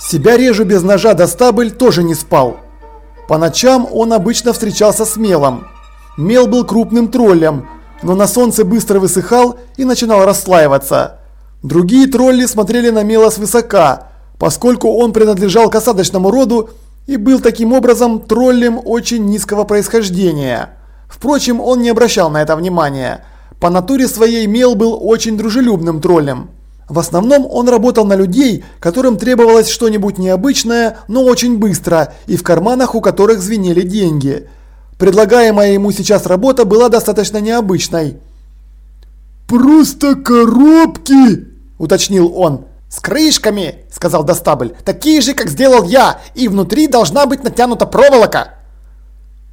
Себя режу без ножа до стабель тоже не спал. По ночам он обычно встречался с мелом. Мел был крупным троллем, но на солнце быстро высыхал и начинал расслаиваться. Другие тролли смотрели на мела свысока, поскольку он принадлежал к осадочному роду и был таким образом троллем очень низкого происхождения. Впрочем, он не обращал на это внимания. По натуре своей Мел был очень дружелюбным троллем. В основном он работал на людей, которым требовалось что-нибудь необычное, но очень быстро, и в карманах у которых звенели деньги. Предлагаемая ему сейчас работа была достаточно необычной. «Просто коробки!» – уточнил он. «С крышками!» – сказал Достабль. «Такие же, как сделал я, и внутри должна быть натянута проволока!»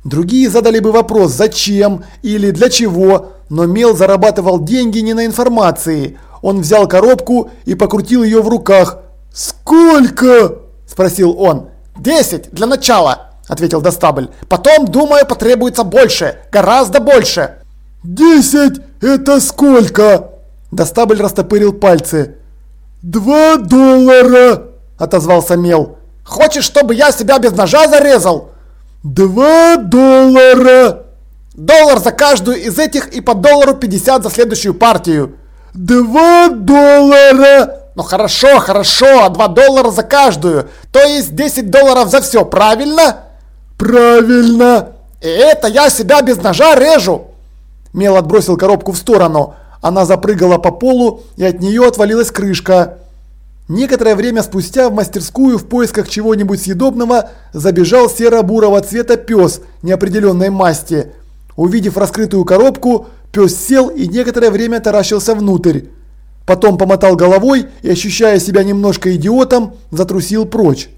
Другие задали бы вопрос «зачем?» или «для чего?», но Мел зарабатывал деньги не на информации – он взял коробку и покрутил ее в руках. «Сколько?» – спросил он. «Десять для начала», – ответил Достабль. «Потом, думаю, потребуется больше, гораздо больше». «Десять – это сколько?» Достабль растопырил пальцы. «Два доллара!» – отозвался Мел. «Хочешь, чтобы я себя без ножа зарезал?» «Два доллара!» «Доллар за каждую из этих и по доллару пятьдесят за следующую партию!» «Два доллара!» «Ну хорошо, хорошо, а два доллара за каждую, то есть 10 долларов за все, правильно?» «Правильно!» «И это я себя без ножа режу!» Мел отбросил коробку в сторону. Она запрыгала по полу, и от нее отвалилась крышка. Некоторое время спустя в мастерскую в поисках чего-нибудь съедобного забежал серо-бурого цвета пес неопределенной масти. Увидев раскрытую коробку, Пес сел и некоторое время таращился внутрь. Потом помотал головой и, ощущая себя немножко идиотом, затрусил прочь.